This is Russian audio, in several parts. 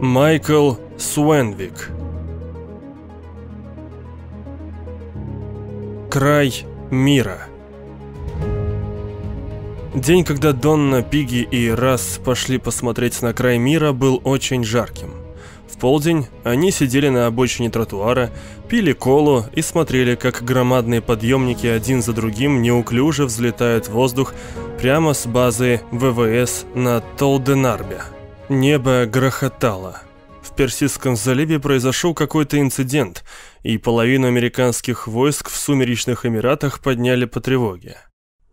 Майкл Суэнвик Край мира День, когда Донна, Пиги и Расс пошли посмотреть на край мира, был очень жарким. В полдень они сидели на обочине тротуара, пили колу и смотрели, как громадные подъемники один за другим неуклюже взлетают в воздух прямо с базы ВВС на Толденарбе. Небо грохотало. В Персидском заливе произошел какой-то инцидент, и половину американских войск в Сумеречных Эмиратах подняли по тревоге.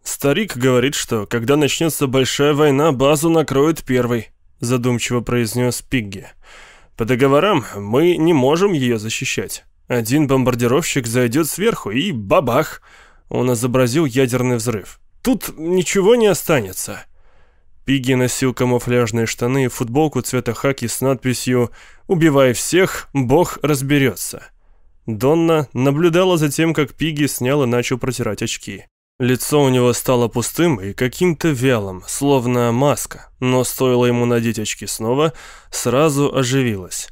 «Старик говорит, что когда начнется большая война, базу накроет первый», задумчиво произнес Пигги. «По договорам мы не можем ее защищать. Один бомбардировщик зайдет сверху и бабах!» Он изобразил ядерный взрыв. «Тут ничего не останется». Пиги носил камуфляжные штаны и футболку цвета хаки с надписью «Убивай всех, Бог разберется». Донна наблюдала за тем, как Пиги снял и начал протирать очки. Лицо у него стало пустым и каким-то вялым, словно маска, но стоило ему надеть очки снова, сразу оживилось.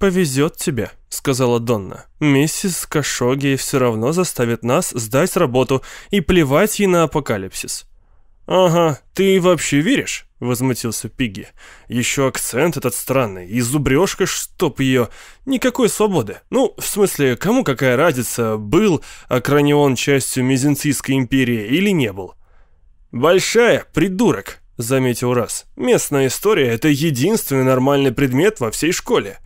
«Повезет тебе», — сказала Донна. «Миссис Кашоги все равно заставит нас сдать работу и плевать ей на апокалипсис». «Ага, ты вообще веришь?» — возмутился Пигги. «Еще акцент этот странный, и зубрежка, чтоб ее... Никакой свободы. Ну, в смысле, кому какая разница, был Акранион частью Мизенцийской империи или не был?» «Большая, придурок!» — заметил Раз. «Местная история — это единственный нормальный предмет во всей школе».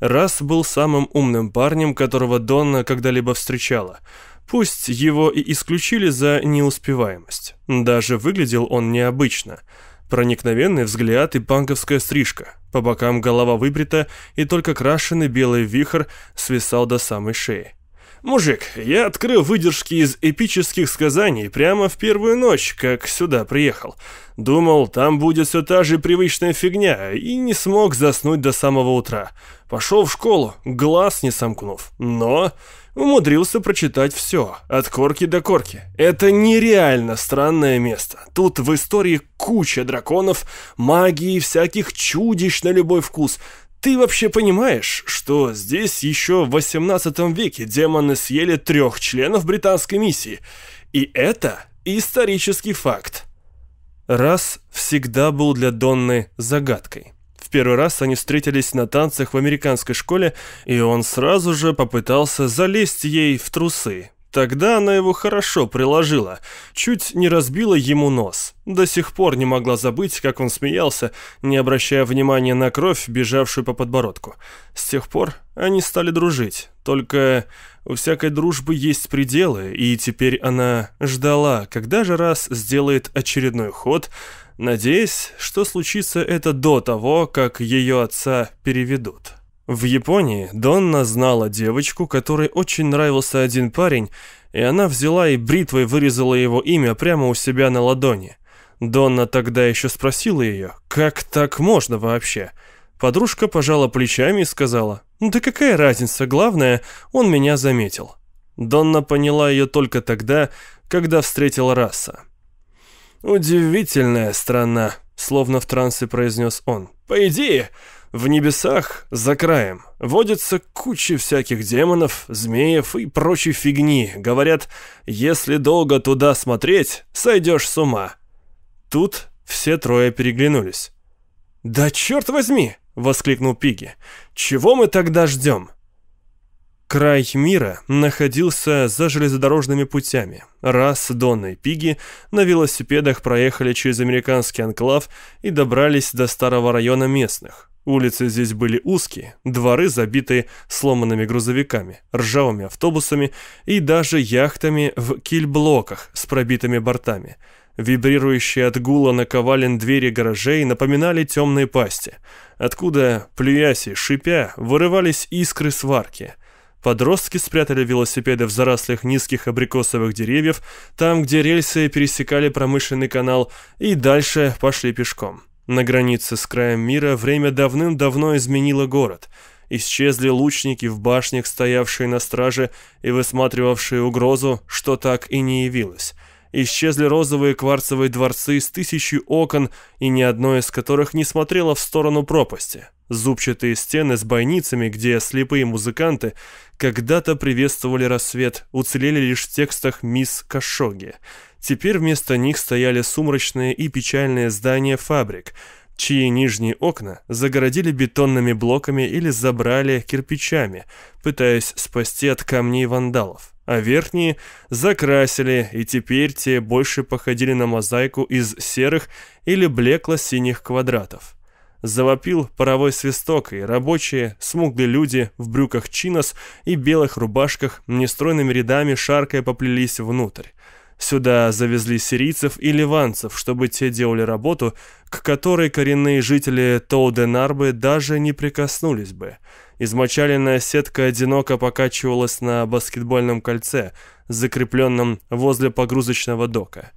Раз был самым умным парнем, которого Донна когда-либо встречала — Пусть его и исключили за неуспеваемость. Даже выглядел он необычно. Проникновенный взгляд и панковская стрижка. По бокам голова выбрита, и только крашеный белый вихрь свисал до самой шеи. «Мужик, я открыл выдержки из эпических сказаний прямо в первую ночь, как сюда приехал. Думал, там будет все та же привычная фигня, и не смог заснуть до самого утра. Пошел в школу, глаз не сомкнув. Но умудрился прочитать все, от корки до корки. Это нереально странное место. Тут в истории куча драконов, магии, всяких чудищ на любой вкус. Ты вообще понимаешь, что здесь еще в 18 веке демоны съели трех членов британской миссии? И это исторический факт. Раз всегда был для Донны загадкой первый раз они встретились на танцах в американской школе, и он сразу же попытался залезть ей в трусы. Тогда она его хорошо приложила, чуть не разбила ему нос. До сих пор не могла забыть, как он смеялся, не обращая внимания на кровь, бежавшую по подбородку. С тех пор они стали дружить, только у всякой дружбы есть пределы, и теперь она ждала, когда же раз сделает очередной ход – надеясь, что случится это до того, как ее отца переведут. В Японии Донна знала девочку, которой очень нравился один парень, и она взяла и бритвой вырезала его имя прямо у себя на ладони. Донна тогда еще спросила ее, как так можно вообще? Подружка пожала плечами и сказала, «Да какая разница, главное, он меня заметил». Донна поняла ее только тогда, когда встретила Расса. «Удивительная страна», — словно в трансе произнес он. «По идее, в небесах, за краем, водятся куча всяких демонов, змеев и прочей фигни. Говорят, если долго туда смотреть, сойдешь с ума». Тут все трое переглянулись. «Да черт возьми!» — воскликнул Пиги. «Чего мы тогда ждем?» Край мира находился за железнодорожными путями. Раз Донна и Пиги на велосипедах проехали через американский анклав и добрались до старого района местных. Улицы здесь были узкие, дворы забиты сломанными грузовиками, ржавыми автобусами и даже яхтами в кильблоках с пробитыми бортами. Вибрирующие от гула наковален двери гаражей напоминали темные пасти, откуда, плюясь и шипя, вырывались искры сварки – Подростки спрятали велосипеды в зарослях низких абрикосовых деревьев, там, где рельсы пересекали промышленный канал, и дальше пошли пешком. На границе с краем мира время давным-давно изменило город. Исчезли лучники в башнях, стоявшие на страже и высматривавшие угрозу, что так и не явилось исчезли розовые кварцевые дворцы с тысячей окон, и ни одно из которых не смотрело в сторону пропасти. Зубчатые стены с бойницами, где слепые музыканты когда-то приветствовали рассвет, уцелели лишь в текстах «Мисс Кашоги». Теперь вместо них стояли сумрачные и печальные здания фабрик, чьи нижние окна загородили бетонными блоками или забрали кирпичами, пытаясь спасти от камней вандалов а верхние закрасили, и теперь те больше походили на мозаику из серых или блекло-синих квадратов. Завопил паровой свисток, и рабочие, смуглые люди в брюках чинос и белых рубашках нестройными рядами шаркая поплелись внутрь. Сюда завезли сирийцев и ливанцев, чтобы те делали работу, к которой коренные жители Тоуденарбы даже не прикоснулись бы – Измочаленная сетка одиноко покачивалась на баскетбольном кольце, закрепленном возле погрузочного дока.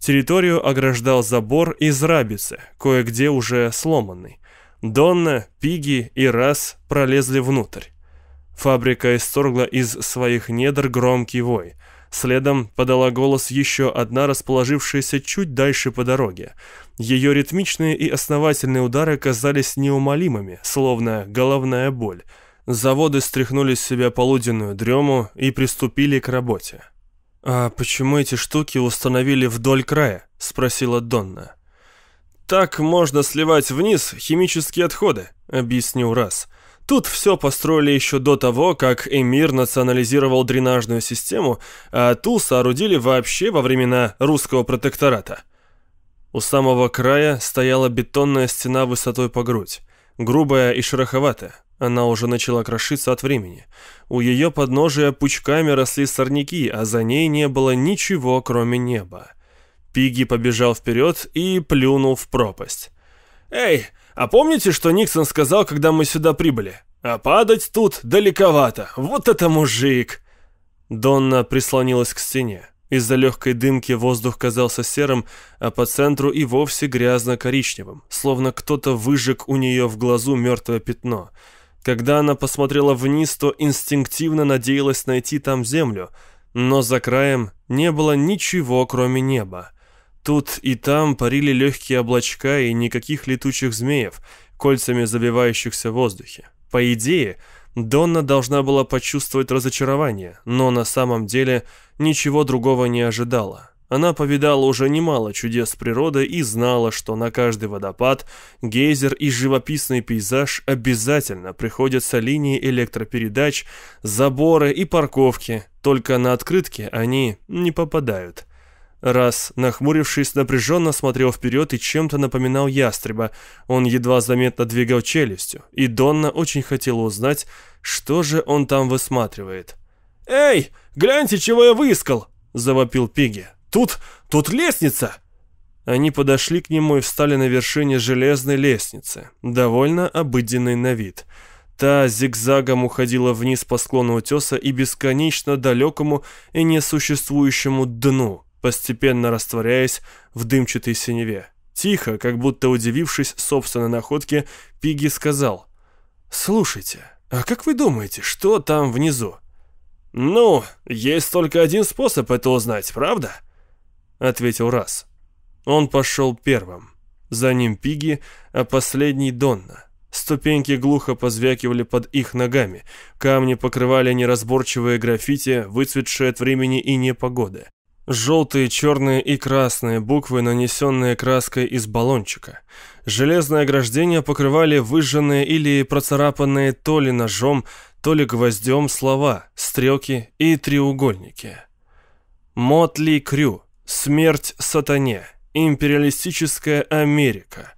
Территорию ограждал забор из рабицы, кое-где уже сломанный. Донна, Пиги и Раз пролезли внутрь. Фабрика исторгла из своих недр громкий вой. Следом подала голос еще одна, расположившаяся чуть дальше по дороге. Ее ритмичные и основательные удары казались неумолимыми, словно головная боль. Заводы стряхнули с себя полуденную дрему и приступили к работе. «А почему эти штуки установили вдоль края?» – спросила Донна. «Так можно сливать вниз химические отходы», – объяснил Раз. Тут все построили еще до того, как Эмир национализировал дренажную систему, а ту соорудили вообще во времена русского протектората. У самого края стояла бетонная стена высотой по грудь. Грубая и шероховатая. Она уже начала крошиться от времени. У ее подножия пучками росли сорняки, а за ней не было ничего, кроме неба. Пиги побежал вперед и плюнул в пропасть. «Эй, а помните, что Никсон сказал, когда мы сюда прибыли? А падать тут далековато. Вот это мужик!» Донна прислонилась к стене. Из-за легкой дымки воздух казался серым, а по центру и вовсе грязно-коричневым, словно кто-то выжег у нее в глазу мертвое пятно. Когда она посмотрела вниз, то инстинктивно надеялась найти там землю, но за краем не было ничего, кроме неба. Тут и там парили легкие облачка и никаких летучих змеев, кольцами забивающихся в воздухе. По идее, Донна должна была почувствовать разочарование, но на самом деле ничего другого не ожидала. Она повидала уже немало чудес природы и знала, что на каждый водопад, гейзер и живописный пейзаж обязательно приходятся линии электропередач, заборы и парковки, только на открытки они не попадают. Раз, нахмурившись, напряженно смотрел вперед и чем-то напоминал ястреба. Он едва заметно двигал челюстью, и Донна очень хотела узнать, что же он там высматривает. «Эй, гляньте, чего я выискал!» – завопил Пиги. «Тут, тут лестница!» Они подошли к нему и встали на вершине железной лестницы, довольно обыденной на вид. Та зигзагом уходила вниз по склону утеса и бесконечно далекому и несуществующему дну – постепенно растворяясь в дымчатой синеве. Тихо, как будто удивившись собственной находке, Пиги сказал. «Слушайте, а как вы думаете, что там внизу?» «Ну, есть только один способ это узнать, правда?» Ответил Раз. Он пошел первым. За ним Пиги, а последний Донна. Ступеньки глухо позвякивали под их ногами, камни покрывали неразборчивые граффити, выцветшие от времени и непогоды. Желтые, черные и красные буквы, нанесенные краской из баллончика. Железное ограждение покрывали выжженные или процарапанные то ли ножом, то ли гвоздем слова, стрелки и треугольники. Мотли Крю. Смерть сатане. Империалистическая Америка.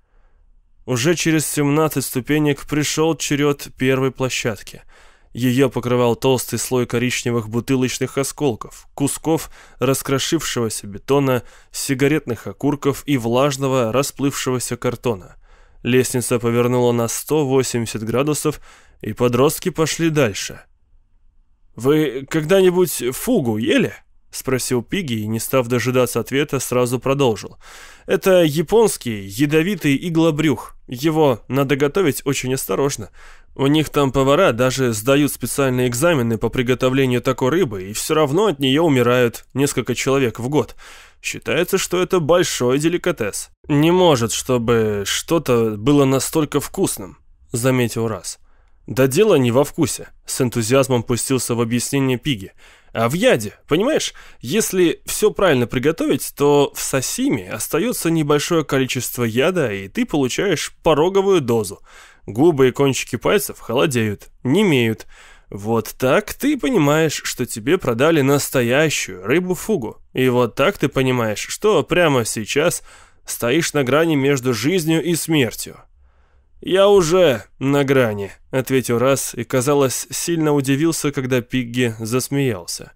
Уже через 17 ступенек пришел черед первой площадки – ее покрывал толстый слой коричневых бутылочных осколков, кусков раскрошившегося бетона, сигаретных окурков и влажного расплывшегося картона. Лестница повернула на 180 градусов, и подростки пошли дальше. «Вы когда-нибудь фугу ели?» спросил Пиги и, не став дожидаться ответа, сразу продолжил. «Это японский ядовитый иглобрюх. Его надо готовить очень осторожно. У них там повара даже сдают специальные экзамены по приготовлению такой рыбы, и все равно от нее умирают несколько человек в год. Считается, что это большой деликатес. Не может, чтобы что-то было настолько вкусным», — заметил Раз. «Да дело не во вкусе», — с энтузиазмом пустился в объяснение Пиги. А в яде, понимаешь, если все правильно приготовить, то в сосиме остается небольшое количество яда, и ты получаешь пороговую дозу. Губы и кончики пальцев холодеют, немеют. Вот так ты понимаешь, что тебе продали настоящую рыбу-фугу. И вот так ты понимаешь, что прямо сейчас стоишь на грани между жизнью и смертью. «Я уже на грани», — ответил раз и, казалось, сильно удивился, когда Пигги засмеялся.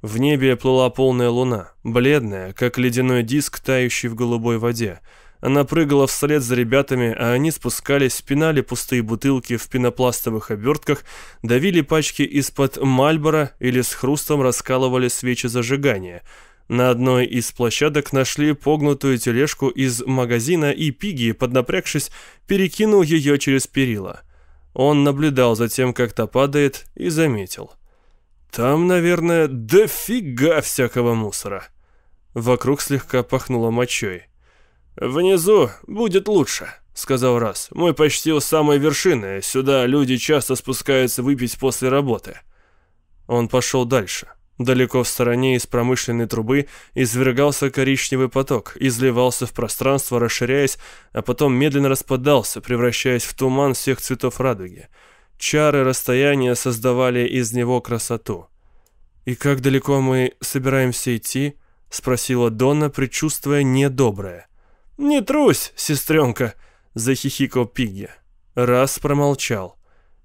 В небе плыла полная луна, бледная, как ледяной диск, тающий в голубой воде. Она прыгала вслед за ребятами, а они спускались, пинали пустые бутылки в пенопластовых обертках, давили пачки из-под мальбора или с хрустом раскалывали свечи зажигания — на одной из площадок нашли погнутую тележку из магазина, и Пиги, поднапрягшись, перекинул ее через перила. Он наблюдал за тем, как та падает, и заметил. «Там, наверное, дофига всякого мусора». Вокруг слегка пахнуло мочой. «Внизу будет лучше», — сказал Раз. «Мы почти у самой вершины. Сюда люди часто спускаются выпить после работы». Он пошел дальше. Далеко в стороне из промышленной трубы извергался коричневый поток, изливался в пространство, расширяясь, а потом медленно распадался, превращаясь в туман всех цветов радуги. Чары расстояния создавали из него красоту. «И как далеко мы собираемся идти?» — спросила Донна, предчувствуя недоброе. «Не трусь, сестренка!» — захихикал Пигги. Раз промолчал.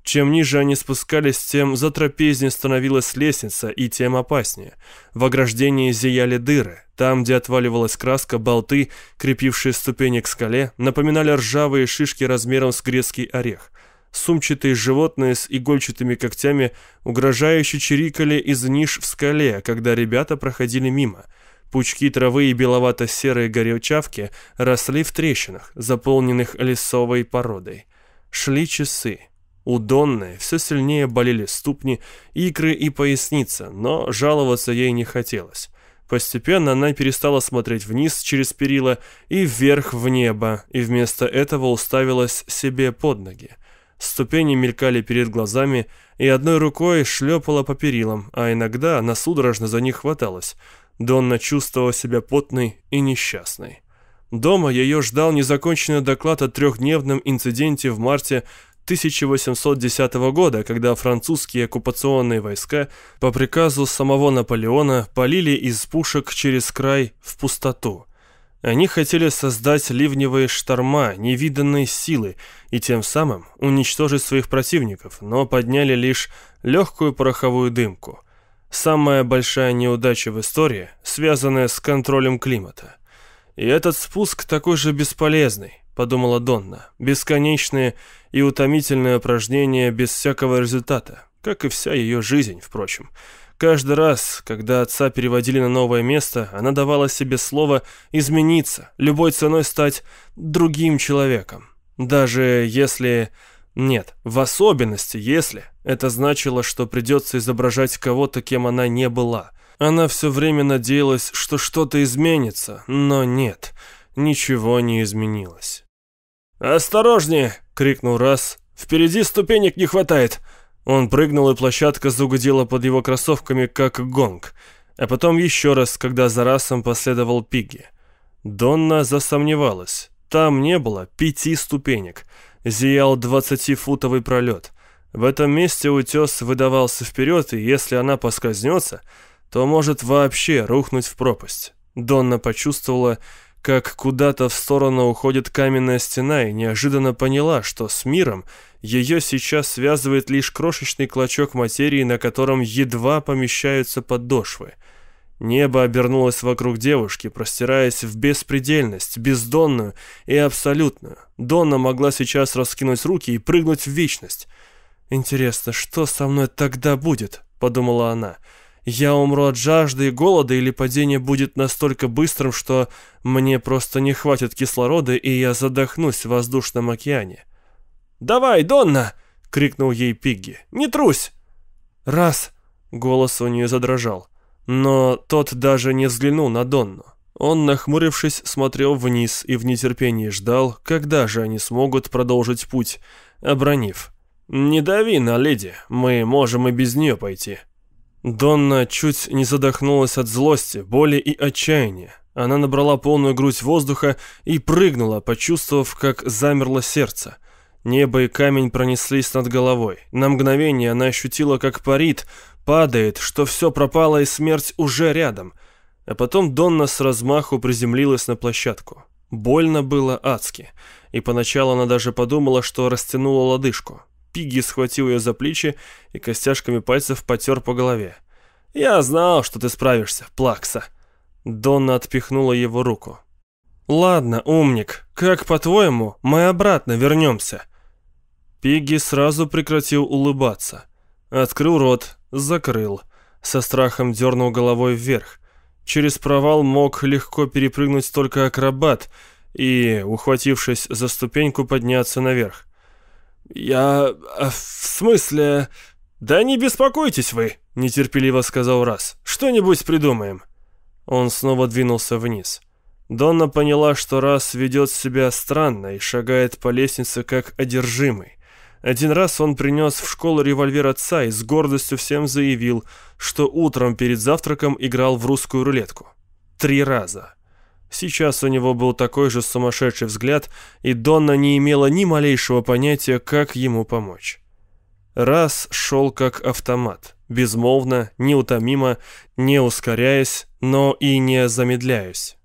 Чем ниже они спускались, тем затрапезнее становилась лестница и тем опаснее. В ограждении зияли дыры. Там, где отваливалась краска, болты, крепившие ступени к скале, напоминали ржавые шишки размером с грецкий орех. Сумчатые животные с игольчатыми когтями угрожающе чирикали из ниш в скале, когда ребята проходили мимо. Пучки травы и беловато-серые горячавки росли в трещинах, заполненных лесовой породой. Шли часы. У Донны все сильнее болели ступни, икры и поясница, но жаловаться ей не хотелось. Постепенно она перестала смотреть вниз через перила и вверх в небо, и вместо этого уставилась себе под ноги. Ступени мелькали перед глазами, и одной рукой шлепала по перилам, а иногда она судорожно за них хваталась. Донна чувствовала себя потной и несчастной. Дома ее ждал незаконченный доклад о трехдневном инциденте в марте 1810 года, когда французские оккупационные войска по приказу самого Наполеона полили из пушек через край в пустоту. Они хотели создать ливневые шторма невиданной силы и тем самым уничтожить своих противников, но подняли лишь легкую пороховую дымку. Самая большая неудача в истории, связанная с контролем климата. И этот спуск такой же бесполезный, подумала Донна. Бесконечные и утомительное упражнение без всякого результата, как и вся ее жизнь, впрочем. Каждый раз, когда отца переводили на новое место, она давала себе слово измениться, любой ценой стать другим человеком. Даже если... Нет, в особенности если. Это значило, что придется изображать кого-то, кем она не была. Она все время надеялась, что что-то изменится, но нет, ничего не изменилось. «Осторожнее!» крикнул раз. «Впереди ступенек не хватает!» Он прыгнул, и площадка загудела под его кроссовками, как гонг. А потом еще раз, когда за расом последовал Пигги. Донна засомневалась. Там не было пяти ступенек. Зиял двадцатифутовый пролет. В этом месте утес выдавался вперед, и если она поскользнется, то может вообще рухнуть в пропасть. Донна почувствовала, как куда-то в сторону уходит каменная стена и неожиданно поняла, что с миром ее сейчас связывает лишь крошечный клочок материи, на котором едва помещаются подошвы. Небо обернулось вокруг девушки, простираясь в беспредельность, бездонную и абсолютную. Донна могла сейчас раскинуть руки и прыгнуть в вечность. «Интересно, что со мной тогда будет?» — подумала она. «Интересно, я умру от жажды и голода, или падение будет настолько быстрым, что мне просто не хватит кислорода, и я задохнусь в воздушном океане. «Давай, Донна!» — крикнул ей Пигги. «Не трусь!» «Раз!» — голос у нее задрожал. Но тот даже не взглянул на Донну. Он, нахмурившись, смотрел вниз и в нетерпении ждал, когда же они смогут продолжить путь, обронив. «Не дави на леди, мы можем и без нее пойти». Донна чуть не задохнулась от злости, боли и отчаяния. Она набрала полную грудь воздуха и прыгнула, почувствовав, как замерло сердце. Небо и камень пронеслись над головой. На мгновение она ощутила, как парит, падает, что все пропало и смерть уже рядом. А потом Донна с размаху приземлилась на площадку. Больно было адски, и поначалу она даже подумала, что растянула лодыжку. Пигги схватил ее за плечи и костяшками пальцев потер по голове. «Я знал, что ты справишься, Плакса». Донна отпихнула его руку. «Ладно, умник, как по-твоему, мы обратно вернемся?» Пигги сразу прекратил улыбаться. Открыл рот, закрыл. Со страхом дернул головой вверх. Через провал мог легко перепрыгнуть только акробат и, ухватившись за ступеньку, подняться наверх. «Я... Э, в смысле...» «Да не беспокойтесь вы», — нетерпеливо сказал Раз. «Что-нибудь придумаем». Он снова двинулся вниз. Донна поняла, что Раз ведет себя странно и шагает по лестнице как одержимый. Один раз он принес в школу револьвер отца и с гордостью всем заявил, что утром перед завтраком играл в русскую рулетку. Три раза. Сейчас у него был такой же сумасшедший взгляд, и Донна не имела ни малейшего понятия, как ему помочь. Раз шел как автомат, безмолвно, неутомимо, не ускоряясь, но и не замедляясь.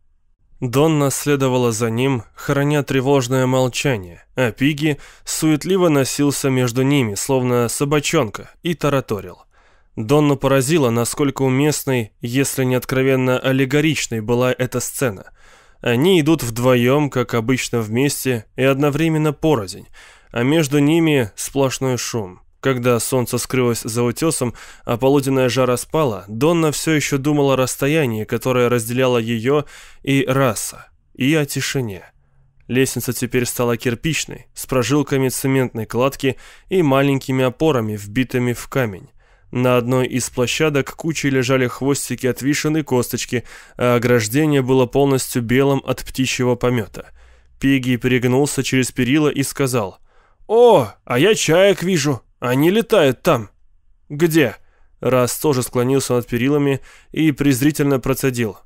Донна следовала за ним, храня тревожное молчание, а Пиги суетливо носился между ними, словно собачонка, и тараторил. Донну поразило, насколько уместной, если не откровенно аллегоричной, была эта сцена. Они идут вдвоем, как обычно, вместе и одновременно порознь, а между ними сплошной шум. Когда солнце скрылось за утесом, а полуденная жара спала, Донна все еще думала о расстоянии, которое разделяло ее и раса, и о тишине. Лестница теперь стала кирпичной, с прожилками цементной кладки и маленькими опорами, вбитыми в камень. На одной из площадок кучей лежали хвостики от вишен и косточки, а ограждение было полностью белым от птичьего помета. Пегги перегнулся через перила и сказал. «О, а я чаек вижу. Они летают там». «Где?» Раз тоже склонился над перилами и презрительно процедил.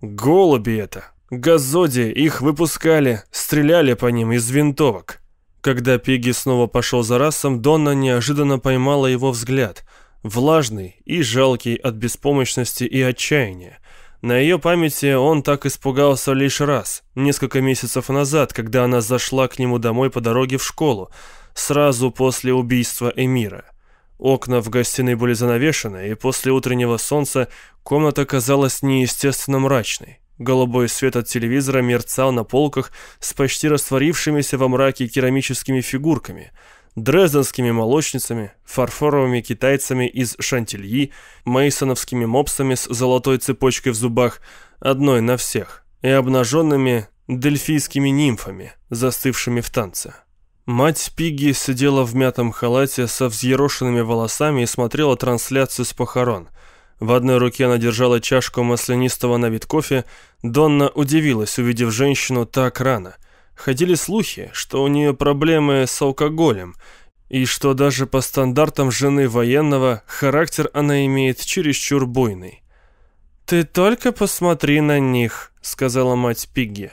«Голуби это! Газоди! Их выпускали! Стреляли по ним из винтовок!» Когда Пегги снова пошел за Расом, Донна неожиданно поймала его взгляд – влажный и жалкий от беспомощности и отчаяния. На ее памяти он так испугался лишь раз, несколько месяцев назад, когда она зашла к нему домой по дороге в школу, сразу после убийства Эмира. Окна в гостиной были занавешены, и после утреннего солнца комната казалась неестественно мрачной. Голубой свет от телевизора мерцал на полках с почти растворившимися во мраке керамическими фигурками – дрезденскими молочницами, фарфоровыми китайцами из Шантильи, мейсоновскими мопсами с золотой цепочкой в зубах, одной на всех, и обнаженными дельфийскими нимфами, застывшими в танце. Мать Пиги сидела в мятом халате со взъерошенными волосами и смотрела трансляцию с похорон. В одной руке она держала чашку маслянистого на вид кофе. Донна удивилась, увидев женщину так рано – Ходили слухи, что у нее проблемы с алкоголем, и что даже по стандартам жены военного характер она имеет чересчур буйный. «Ты только посмотри на них», — сказала мать Пигги.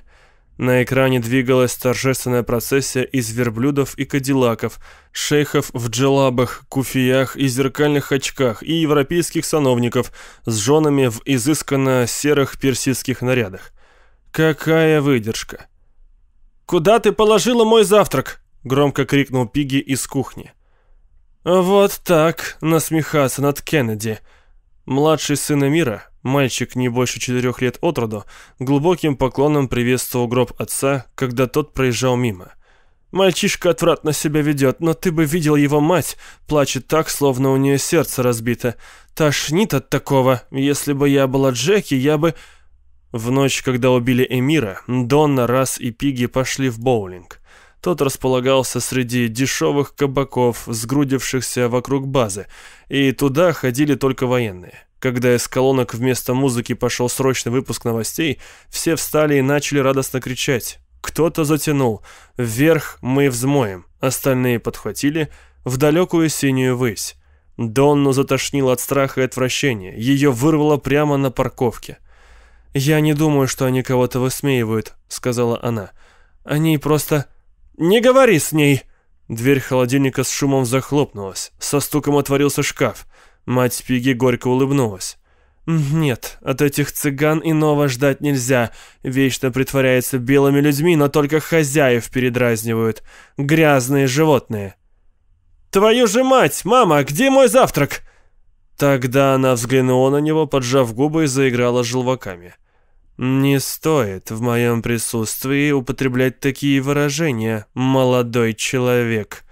На экране двигалась торжественная процессия из верблюдов и кадиллаков, шейхов в джелабах, куфиях и зеркальных очках и европейских сановников с женами в изысканно серых персидских нарядах. Какая выдержка! «Куда ты положила мой завтрак?» — громко крикнул Пиги из кухни. «Вот так насмехаться над Кеннеди». Младший сын мира, мальчик не больше четырех лет от роду, глубоким поклоном приветствовал гроб отца, когда тот проезжал мимо. «Мальчишка отвратно себя ведет, но ты бы видел его мать, плачет так, словно у нее сердце разбито. Тошнит от такого. Если бы я была Джеки, я бы...» В ночь, когда убили Эмира, Донна, Раз и Пиги пошли в боулинг. Тот располагался среди дешевых кабаков, сгрудившихся вокруг базы, и туда ходили только военные. Когда из колонок вместо музыки пошел срочный выпуск новостей, все встали и начали радостно кричать. Кто-то затянул «Вверх мы взмоем», остальные подхватили «В далекую синюю высь». Донну затошнило от страха и отвращения, ее вырвало прямо на парковке. «Я не думаю, что они кого-то высмеивают», — сказала она. «Они просто...» «Не говори с ней!» Дверь холодильника с шумом захлопнулась. Со стуком отворился шкаф. Мать Пиги горько улыбнулась. «Нет, от этих цыган иного ждать нельзя. Вечно притворяются белыми людьми, но только хозяев передразнивают. Грязные животные». «Твою же мать! Мама, где мой завтрак?» Тогда она взглянула на него, поджав губы и заиграла желваками. «Не стоит в моем присутствии употреблять такие выражения, молодой человек».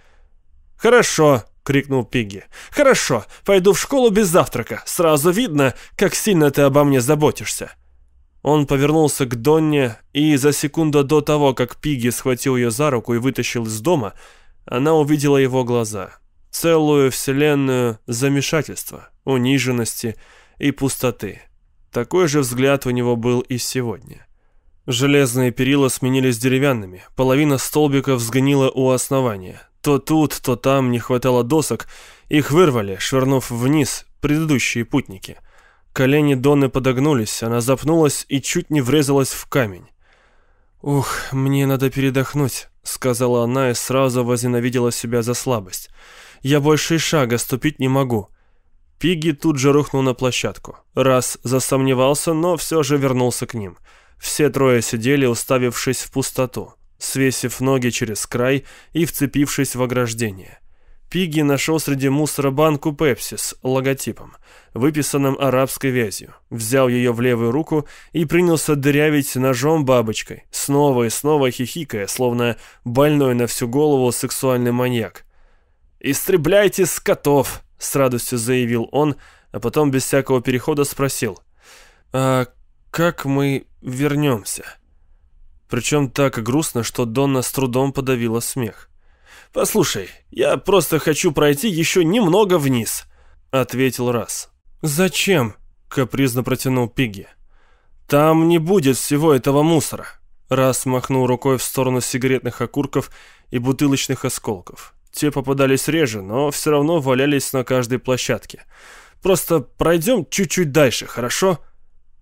«Хорошо», — крикнул Пигги. «Хорошо, пойду в школу без завтрака. Сразу видно, как сильно ты обо мне заботишься». Он повернулся к Донне, и за секунду до того, как Пигги схватил ее за руку и вытащил из дома, она увидела его глаза. Целую вселенную замешательства, униженности и пустоты. Такой же взгляд у него был и сегодня. Железные перила сменились деревянными, половина столбиков сгнила у основания. То тут, то там не хватало досок, их вырвали, швырнув вниз предыдущие путники. Колени Доны подогнулись, она запнулась и чуть не врезалась в камень. «Ух, мне надо передохнуть», — сказала она и сразу возненавидела себя за слабость. «Я больше и шага ступить не могу». Пигги тут же рухнул на площадку. Раз засомневался, но все же вернулся к ним. Все трое сидели, уставившись в пустоту, свесив ноги через край и вцепившись в ограждение. Пигги нашел среди мусора банку пепси с логотипом, выписанным арабской вязью. Взял ее в левую руку и принялся дырявить ножом бабочкой, снова и снова хихикая, словно больной на всю голову сексуальный маньяк. «Истребляйте скотов!» с радостью заявил он, а потом без всякого перехода спросил. «А как мы вернемся?» Причем так грустно, что Донна с трудом подавила смех. «Послушай, я просто хочу пройти еще немного вниз», — ответил Раз. «Зачем?» — капризно протянул Пигги. «Там не будет всего этого мусора», — Раз махнул рукой в сторону сигаретных окурков и бутылочных осколков. Типа Те попадались реже, но все равно валялись на каждой площадке. Просто пройдем чуть-чуть дальше, хорошо?»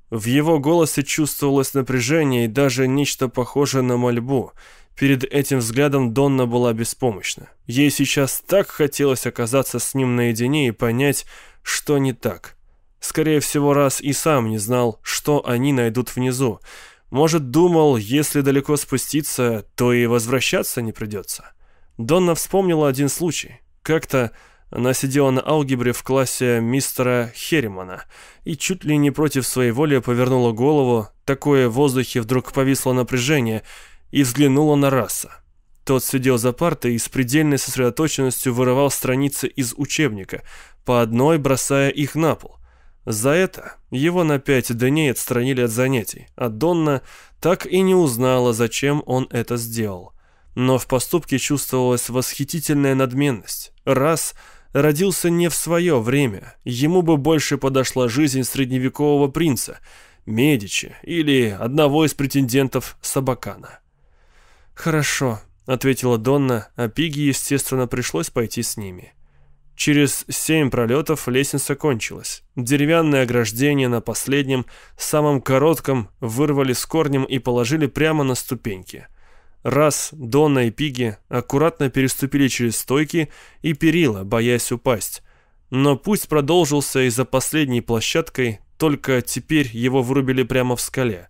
В его голосе чувствовалось напряжение и даже нечто похожее на мольбу. Перед этим взглядом Донна была беспомощна. Ей сейчас так хотелось оказаться с ним наедине и понять, что не так. Скорее всего, раз и сам не знал, что они найдут внизу. Может, думал, если далеко спуститься, то и возвращаться не придется. Донна вспомнила один случай. Как-то она сидела на алгебре в классе мистера Херримана и чуть ли не против своей воли повернула голову, такое в воздухе вдруг повисло напряжение, и взглянула на раса. Тот сидел за партой и с предельной сосредоточенностью вырывал страницы из учебника, по одной бросая их на пол. За это его на пять дней отстранили от занятий, а Донна так и не узнала, зачем он это сделал но в поступке чувствовалась восхитительная надменность. Раз родился не в свое время, ему бы больше подошла жизнь средневекового принца, Медичи или одного из претендентов Сабакана. «Хорошо», — ответила Донна, а Пиги, естественно, пришлось пойти с ними. Через семь пролетов лестница кончилась. Деревянное ограждение на последнем, самом коротком, вырвали с корнем и положили прямо на ступеньки — Раз Дона и Пиги аккуратно переступили через стойки и перила, боясь упасть. Но пусть продолжился и за последней площадкой, только теперь его вырубили прямо в скале.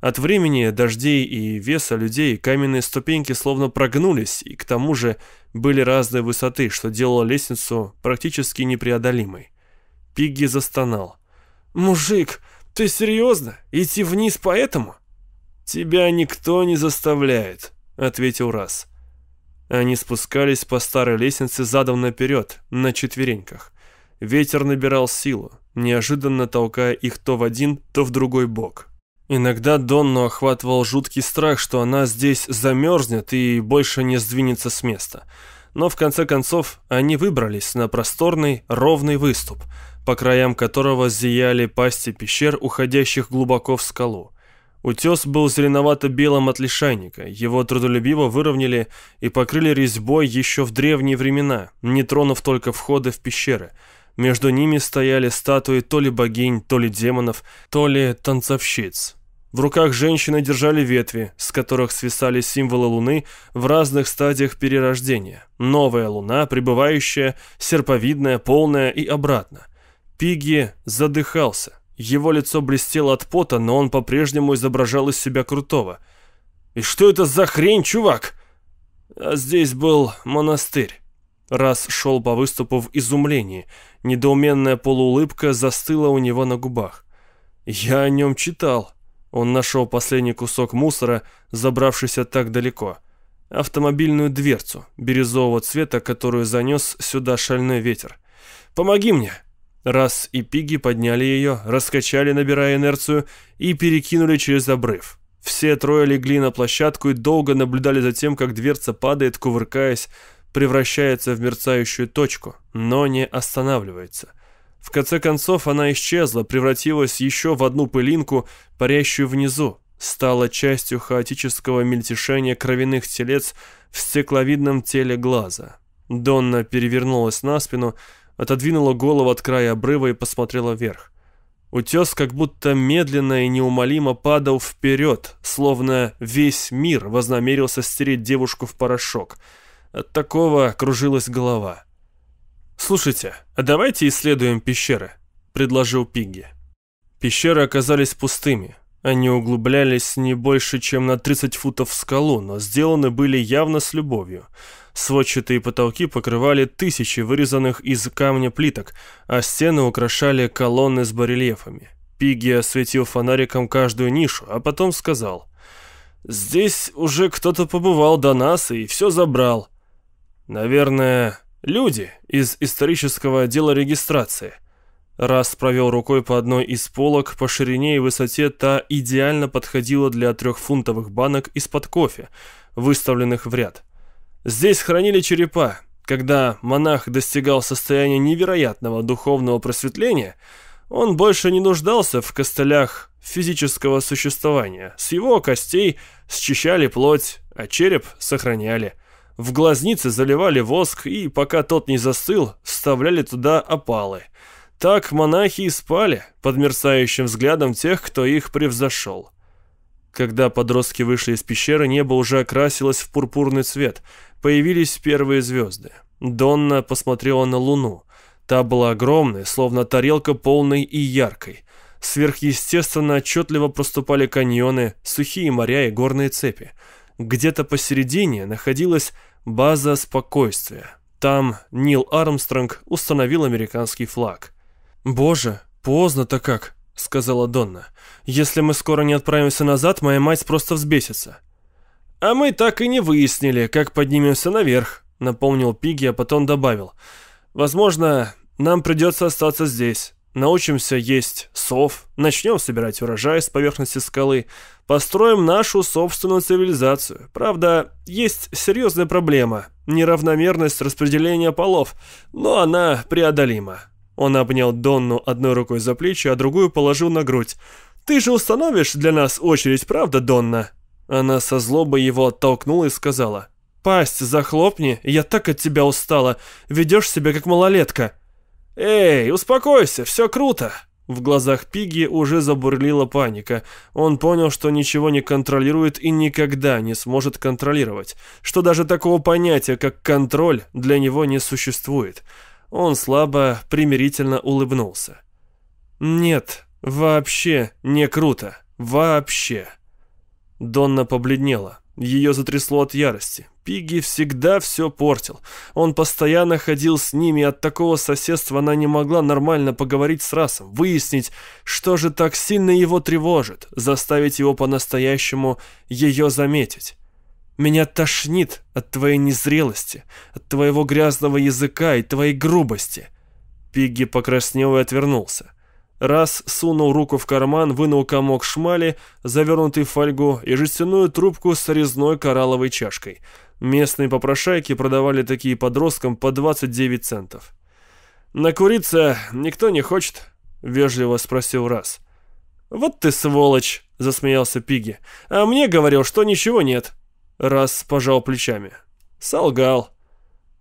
От времени, дождей и веса людей каменные ступеньки словно прогнулись и к тому же были разной высоты, что делало лестницу практически непреодолимой. Пигги застонал. «Мужик, ты серьезно? Идти вниз поэтому?» «Тебя никто не заставляет», — ответил Раз. Они спускались по старой лестнице задом наперед, на четвереньках. Ветер набирал силу, неожиданно толкая их то в один, то в другой бок. Иногда Донну охватывал жуткий страх, что она здесь замерзнет и больше не сдвинется с места. Но в конце концов они выбрались на просторный, ровный выступ, по краям которого зияли пасти пещер, уходящих глубоко в скалу. Утес был зеленовато-белым от лишайника, его трудолюбиво выровняли и покрыли резьбой еще в древние времена, не тронув только входы в пещеры. Между ними стояли статуи то ли богинь, то ли демонов, то ли танцовщиц. В руках женщины держали ветви, с которых свисали символы луны в разных стадиях перерождения. Новая луна, пребывающая, серповидная, полная и обратно. Пиги задыхался. Его лицо блестело от пота, но он по-прежнему изображал из себя крутого. «И что это за хрень, чувак?» А здесь был монастырь. Раз шел по выступу в изумлении. Недоуменная полуулыбка застыла у него на губах. «Я о нем читал». Он нашел последний кусок мусора, забравшийся так далеко. Автомобильную дверцу, бирюзового цвета, которую занес сюда шальной ветер. «Помоги мне!» Раз и пиги подняли ее, раскачали, набирая инерцию, и перекинули через обрыв. Все трое легли на площадку и долго наблюдали за тем, как дверца падает, кувыркаясь, превращается в мерцающую точку, но не останавливается. В конце концов она исчезла, превратилась еще в одну пылинку, парящую внизу, стала частью хаотического мельтешения кровяных телец в стекловидном теле глаза. Донна перевернулась на спину, отодвинула голову от края обрыва и посмотрела вверх. Утес как будто медленно и неумолимо падал вперед, словно весь мир вознамерился стереть девушку в порошок. От такого кружилась голова. «Слушайте, а давайте исследуем пещеры», — предложил Пигги. Пещеры оказались пустыми. Они углублялись не больше, чем на 30 футов в скалу, но сделаны были явно с любовью. Сводчатые потолки покрывали тысячи вырезанных из камня плиток, а стены украшали колонны с барельефами. Пиги осветил фонариком каждую нишу, а потом сказал, «Здесь уже кто-то побывал до нас и все забрал. Наверное, люди из исторического отдела регистрации». Раз провел рукой по одной из полок, по ширине и высоте та идеально подходила для трехфунтовых банок из-под кофе, выставленных в ряд. Здесь хранили черепа. Когда монах достигал состояния невероятного духовного просветления, он больше не нуждался в костылях физического существования. С его костей счищали плоть, а череп сохраняли. В глазницы заливали воск, и пока тот не застыл, вставляли туда опалы – так монахи и спали под мерцающим взглядом тех, кто их превзошел. Когда подростки вышли из пещеры, небо уже окрасилось в пурпурный цвет. Появились первые звезды. Донна посмотрела на луну. Та была огромной, словно тарелка полной и яркой. Сверхъестественно отчетливо проступали каньоны, сухие моря и горные цепи. Где-то посередине находилась база спокойствия. Там Нил Армстронг установил американский флаг – «Боже, поздно-то как», — сказала Донна. «Если мы скоро не отправимся назад, моя мать просто взбесится». «А мы так и не выяснили, как поднимемся наверх», — напомнил Пиги, а потом добавил. «Возможно, нам придется остаться здесь. Научимся есть сов, начнем собирать урожай с поверхности скалы, построим нашу собственную цивилизацию. Правда, есть серьезная проблема — неравномерность распределения полов, но она преодолима. Он обнял Донну одной рукой за плечи, а другую положил на грудь. «Ты же установишь для нас очередь, правда, Донна?» Она со злобой его оттолкнула и сказала. «Пасть захлопни, я так от тебя устала. Ведешь себя как малолетка». «Эй, успокойся, все круто!» В глазах Пиги уже забурлила паника. Он понял, что ничего не контролирует и никогда не сможет контролировать. Что даже такого понятия, как контроль, для него не существует. Он слабо, примирительно улыбнулся. «Нет, вообще не круто. Вообще». Донна побледнела. Ее затрясло от ярости. Пигги всегда все портил. Он постоянно ходил с ними, и от такого соседства она не могла нормально поговорить с Расом, выяснить, что же так сильно его тревожит, заставить его по-настоящему ее заметить. Меня тошнит от твоей незрелости, от твоего грязного языка и твоей грубости». Пигги покраснел и отвернулся. Раз сунул руку в карман, вынул комок шмали, завернутый в фольгу, и жестяную трубку с резной коралловой чашкой. Местные попрошайки продавали такие подросткам по 29 центов. «Накуриться никто не хочет?» — вежливо спросил Раз. «Вот ты сволочь!» — засмеялся Пигги. «А мне говорил, что ничего нет». Раз пожал плечами. Солгал.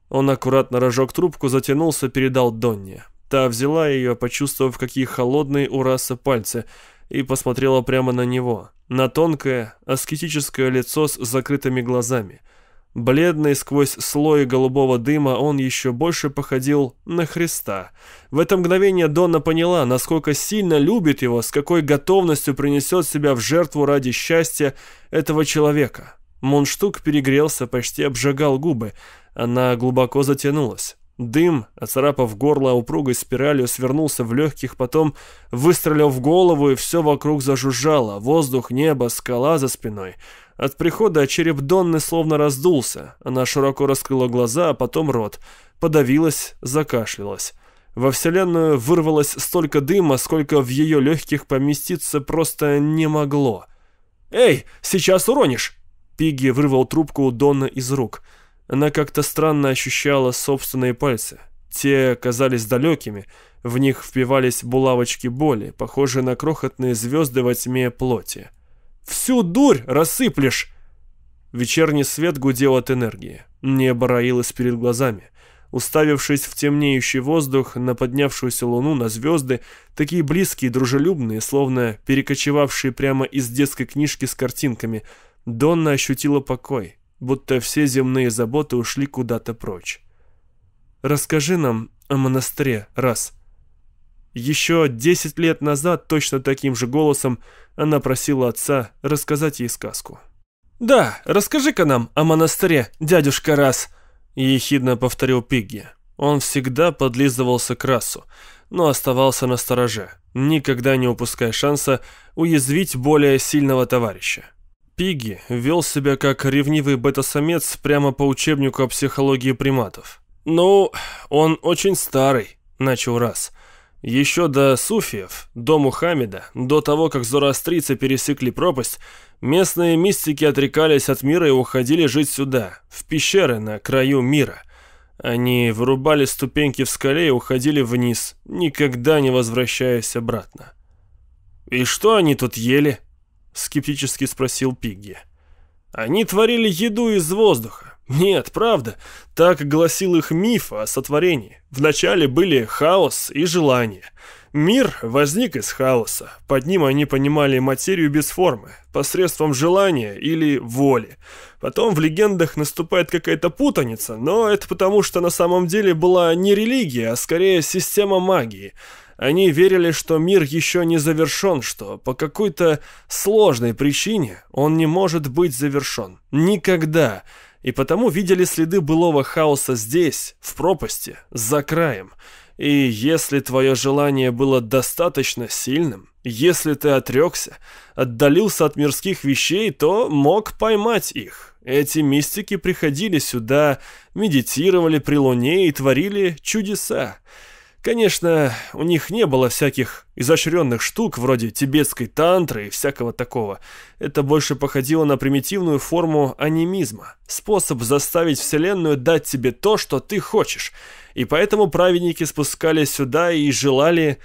Он аккуратно рожок трубку затянулся, передал Донне. Та взяла ее, почувствовав, какие холодные у раса пальцы, и посмотрела прямо на него, на тонкое, аскетическое лицо с закрытыми глазами. Бледный сквозь слой голубого дыма он еще больше походил на Христа. В это мгновение Донна поняла, насколько сильно любит его, с какой готовностью принесет себя в жертву ради счастья этого человека. Мундштук перегрелся, почти обжигал губы. Она глубоко затянулась. Дым, оцарапав горло упругой спиралью, свернулся в легких, потом выстрелил в голову, и все вокруг зажужжало. Воздух, небо, скала за спиной. От прихода череп Донны словно раздулся. Она широко раскрыла глаза, а потом рот. Подавилась, закашлялась. Во Вселенную вырвалось столько дыма, сколько в ее легких поместиться просто не могло. «Эй, сейчас уронишь!» Пигги вырвал трубку у Донны из рук. Она как-то странно ощущала собственные пальцы. Те казались далекими, в них впивались булавочки боли, похожие на крохотные звезды во тьме плоти. «Всю дурь рассыплешь!» Вечерний свет гудел от энергии. Небо роилось перед глазами. Уставившись в темнеющий воздух, на поднявшуюся луну, на звезды, такие близкие, дружелюбные, словно перекочевавшие прямо из детской книжки с картинками – Донна ощутила покой, будто все земные заботы ушли куда-то прочь. «Расскажи нам о монастыре, раз». Еще десять лет назад точно таким же голосом она просила отца рассказать ей сказку. «Да, расскажи-ка нам о монастыре, дядюшка Раз», — ехидно повторил Пигги. Он всегда подлизывался к Расу, но оставался на стороже, никогда не упуская шанса уязвить более сильного товарища. Пиги вел себя как ревнивый бета-самец прямо по учебнику о психологии приматов. «Ну, он очень старый», — начал раз. «Еще до Суфиев, до Мухаммеда, до того, как зороастрийцы пересекли пропасть, местные мистики отрекались от мира и уходили жить сюда, в пещеры на краю мира. Они вырубали ступеньки в скале и уходили вниз, никогда не возвращаясь обратно». «И что они тут ели?» скептически спросил Пигги. Они творили еду из воздуха. Нет, правда, так гласил их миф о сотворении. Вначале были хаос и желание. Мир возник из хаоса. Под ним они понимали материю без формы, посредством желания или воли. Потом в легендах наступает какая-то путаница, но это потому, что на самом деле была не религия, а скорее система магии – они верили, что мир еще не завершен, что по какой-то сложной причине он не может быть завершен. Никогда. И потому видели следы былого хаоса здесь, в пропасти, за краем. И если твое желание было достаточно сильным, если ты отрекся, отдалился от мирских вещей, то мог поймать их. Эти мистики приходили сюда, медитировали при луне и творили чудеса. Конечно, у них не было всяких изощренных штук, вроде тибетской тантры и всякого такого. Это больше походило на примитивную форму анимизма. Способ заставить Вселенную дать тебе то, что ты хочешь. И поэтому праведники спускались сюда и желали,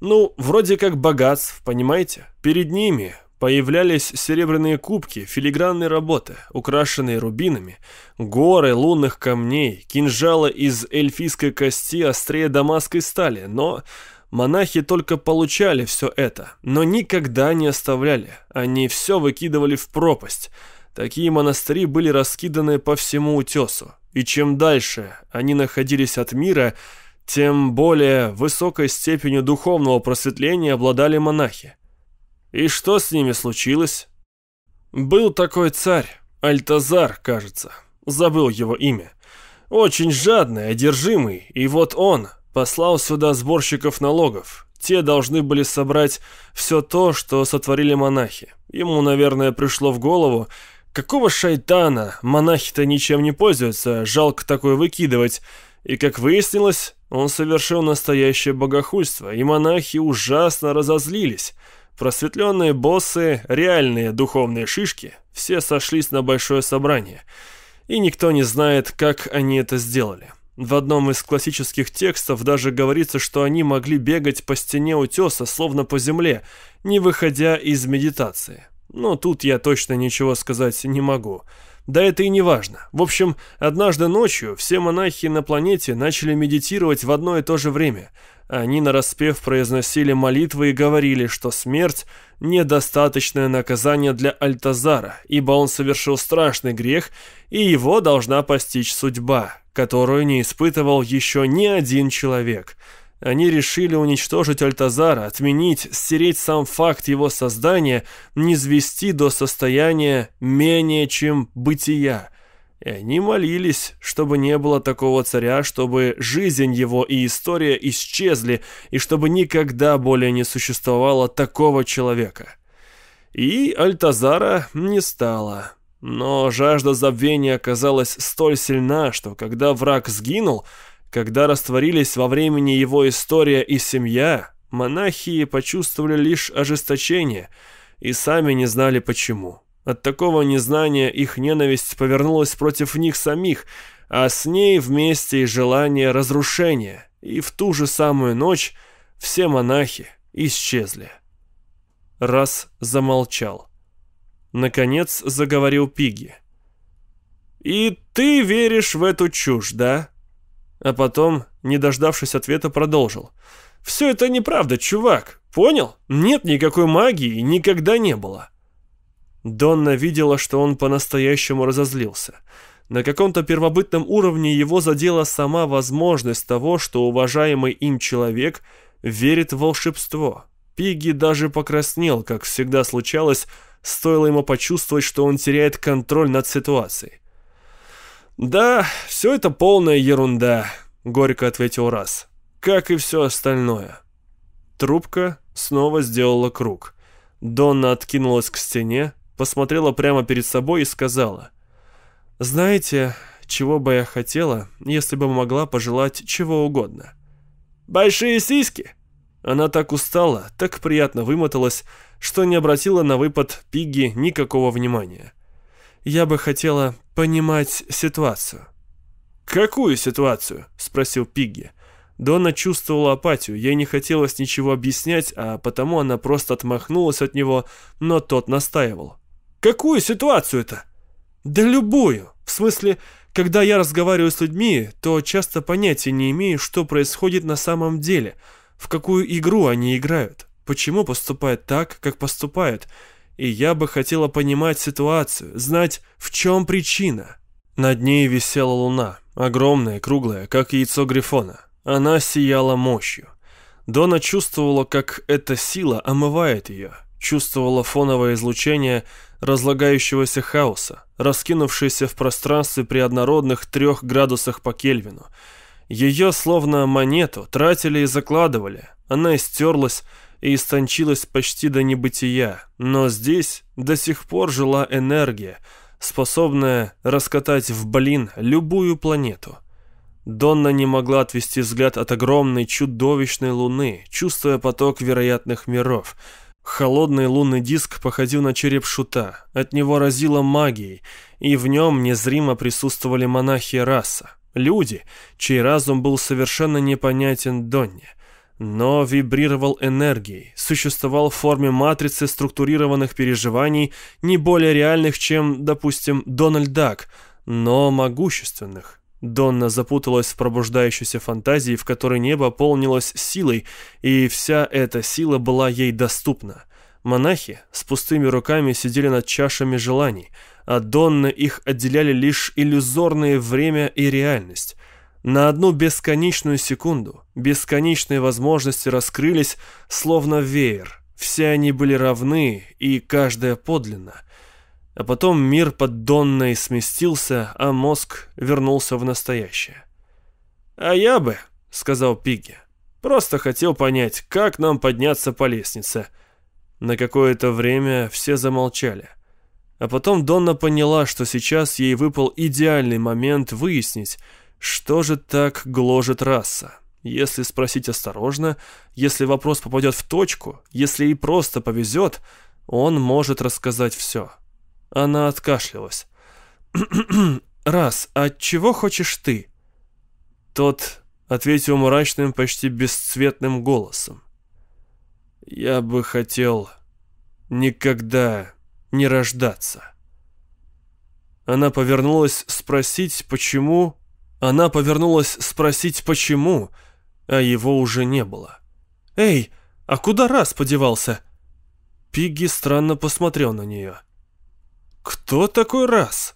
ну, вроде как богатств, понимаете? Перед ними, Появлялись серебряные кубки, филигранной работы, украшенные рубинами, горы лунных камней, кинжалы из эльфийской кости острее дамасской стали, но монахи только получали все это, но никогда не оставляли, они все выкидывали в пропасть. Такие монастыри были раскиданы по всему утесу, и чем дальше они находились от мира, тем более высокой степенью духовного просветления обладали монахи. И что с ними случилось? Был такой царь, Альтазар, кажется. Забыл его имя. Очень жадный, одержимый, и вот он послал сюда сборщиков налогов. Те должны были собрать все то, что сотворили монахи. Ему, наверное, пришло в голову, какого шайтана, монахи-то ничем не пользуются, жалко такое выкидывать. И как выяснилось, он совершил настоящее богохульство, и монахи ужасно разозлились. Просветленные боссы, реальные духовные шишки, все сошлись на большое собрание, и никто не знает, как они это сделали. В одном из классических текстов даже говорится, что они могли бегать по стене утеса, словно по земле, не выходя из медитации. Но тут я точно ничего сказать не могу. Да это и не важно. В общем, однажды ночью все монахи на планете начали медитировать в одно и то же время – они нараспев произносили молитвы и говорили, что смерть – недостаточное наказание для Альтазара, ибо он совершил страшный грех, и его должна постичь судьба, которую не испытывал еще ни один человек. Они решили уничтожить Альтазара, отменить, стереть сам факт его создания, низвести до состояния менее чем бытия – и они молились, чтобы не было такого царя, чтобы жизнь его и история исчезли, и чтобы никогда более не существовало такого человека. И Альтазара не стало. Но жажда забвения оказалась столь сильна, что когда враг сгинул, когда растворились во времени его история и семья, монахи почувствовали лишь ожесточение и сами не знали почему. От такого незнания их ненависть повернулась против них самих, а с ней вместе и желание разрушения. И в ту же самую ночь все монахи исчезли. Раз замолчал. Наконец заговорил Пиги. «И ты веришь в эту чушь, да?» А потом, не дождавшись ответа, продолжил. «Все это неправда, чувак. Понял? Нет никакой магии, никогда не было». Донна видела, что он по-настоящему разозлился. На каком-то первобытном уровне его задела сама возможность того, что уважаемый им человек верит в волшебство. Пигги даже покраснел, как всегда случалось, стоило ему почувствовать, что он теряет контроль над ситуацией. «Да, все это полная ерунда», — горько ответил Раз. «Как и все остальное». Трубка снова сделала круг. Донна откинулась к стене, посмотрела прямо перед собой и сказала. «Знаете, чего бы я хотела, если бы могла пожелать чего угодно?» «Большие сиськи!» Она так устала, так приятно вымоталась, что не обратила на выпад Пигги никакого внимания. «Я бы хотела понимать ситуацию». «Какую ситуацию?» – спросил Пигги. Дона чувствовала апатию, ей не хотелось ничего объяснять, а потому она просто отмахнулась от него, но тот настаивал. Какую ситуацию-то? Да любую. В смысле, когда я разговариваю с людьми, то часто понятия не имею, что происходит на самом деле, в какую игру они играют, почему поступают так, как поступают. И я бы хотела понимать ситуацию, знать, в чем причина. Над ней висела луна, огромная, круглая, как яйцо Грифона. Она сияла мощью. Дона чувствовала, как эта сила омывает ее, чувствовала фоновое излучение разлагающегося хаоса, раскинувшееся в пространстве при однородных трех градусах по Кельвину. Ее, словно монету, тратили и закладывали. Она истерлась и истончилась почти до небытия, но здесь до сих пор жила энергия, способная раскатать в блин любую планету. Донна не могла отвести взгляд от огромной чудовищной луны, чувствуя поток вероятных миров — Холодный лунный диск походил на череп шута, от него разило магией, и в нем незримо присутствовали монахи раса, люди, чей разум был совершенно непонятен Донне, но вибрировал энергией, существовал в форме матрицы структурированных переживаний, не более реальных, чем, допустим, Дональд Дак, но могущественных, Донна запуталась в пробуждающейся фантазии, в которой небо полнилось силой, и вся эта сила была ей доступна. Монахи с пустыми руками сидели над чашами желаний, а Донна их отделяли лишь иллюзорное время и реальность. На одну бесконечную секунду бесконечные возможности раскрылись, словно веер. Все они были равны, и каждая подлинна — а потом мир под Донной сместился, а мозг вернулся в настоящее. «А я бы», — сказал Пигги, — «просто хотел понять, как нам подняться по лестнице». На какое-то время все замолчали. А потом Донна поняла, что сейчас ей выпал идеальный момент выяснить, что же так гложет раса. Если спросить осторожно, если вопрос попадет в точку, если ей просто повезет, он может рассказать все. Она откашлялась. «Раз, от чего хочешь ты?» Тот ответил мрачным, почти бесцветным голосом. «Я бы хотел никогда не рождаться». Она повернулась спросить, почему... Она повернулась спросить, почему, а его уже не было. «Эй, а куда раз подевался?» Пигги странно посмотрел на нее. «Эй!» Кто такой раз?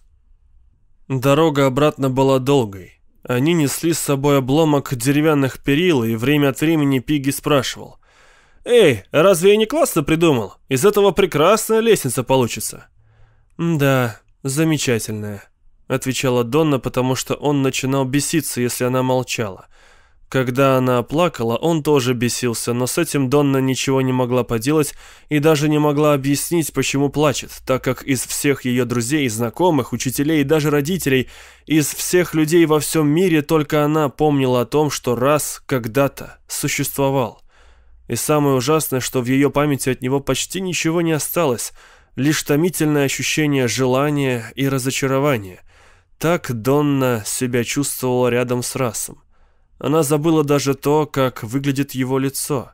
Дорога обратно была долгой. Они несли с собой обломок деревянных перил, и время от времени Пиги спрашивал. «Эй, разве я не классно придумал? Из этого прекрасная лестница получится». «Да, замечательная», — отвечала Донна, потому что он начинал беситься, если она молчала. «Да». Когда она плакала, он тоже бесился, но с этим Донна ничего не могла поделать и даже не могла объяснить, почему плачет, так как из всех ее друзей, знакомых, учителей и даже родителей, из всех людей во всем мире только она помнила о том, что раз когда-то существовал. И самое ужасное, что в ее памяти от него почти ничего не осталось, лишь томительное ощущение желания и разочарования. Так Донна себя чувствовала рядом с расом. Она забыла даже то, как выглядит его лицо.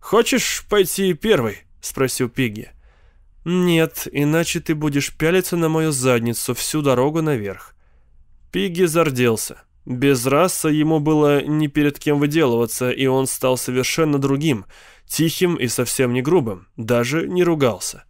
«Хочешь пойти первой?» — спросил Пигги. «Нет, иначе ты будешь пялиться на мою задницу всю дорогу наверх». Пигги зарделся. Без раса ему было ни перед кем выделываться, и он стал совершенно другим, тихим и совсем не грубым, даже не ругался.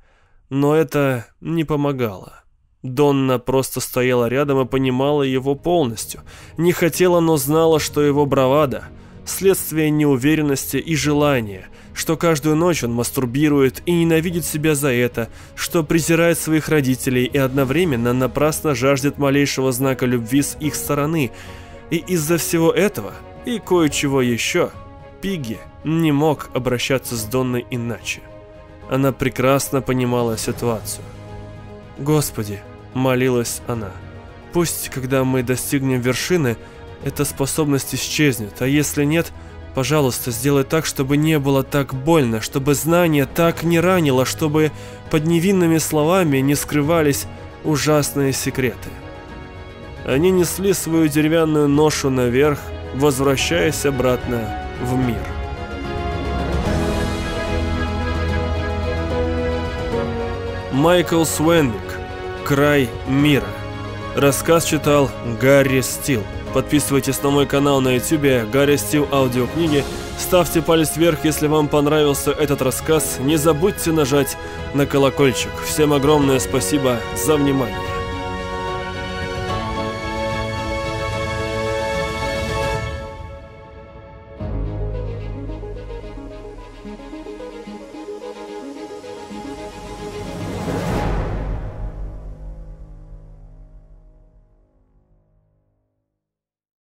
Но это не помогало. Донна просто стояла рядом и понимала его полностью. Не хотела, но знала, что его бравада – следствие неуверенности и желания, что каждую ночь он мастурбирует и ненавидит себя за это, что презирает своих родителей и одновременно напрасно жаждет малейшего знака любви с их стороны. И из-за всего этого, и кое-чего еще, Пигги не мог обращаться с Донной иначе. Она прекрасно понимала ситуацию. «Господи!» молилась она. Пусть, когда мы достигнем вершины, эта способность исчезнет, а если нет, пожалуйста, сделай так, чтобы не было так больно, чтобы знание так не ранило, чтобы под невинными словами не скрывались ужасные секреты. Они несли свою деревянную ношу наверх, возвращаясь обратно в мир. Майкл Суэнли Край мира. Рассказ читал Гарри Стил. Подписывайтесь на мой канал на YouTube Гарри Стил аудиокниги. Ставьте палец вверх, если вам понравился этот рассказ. Не забудьте нажать на колокольчик. Всем огромное спасибо за внимание.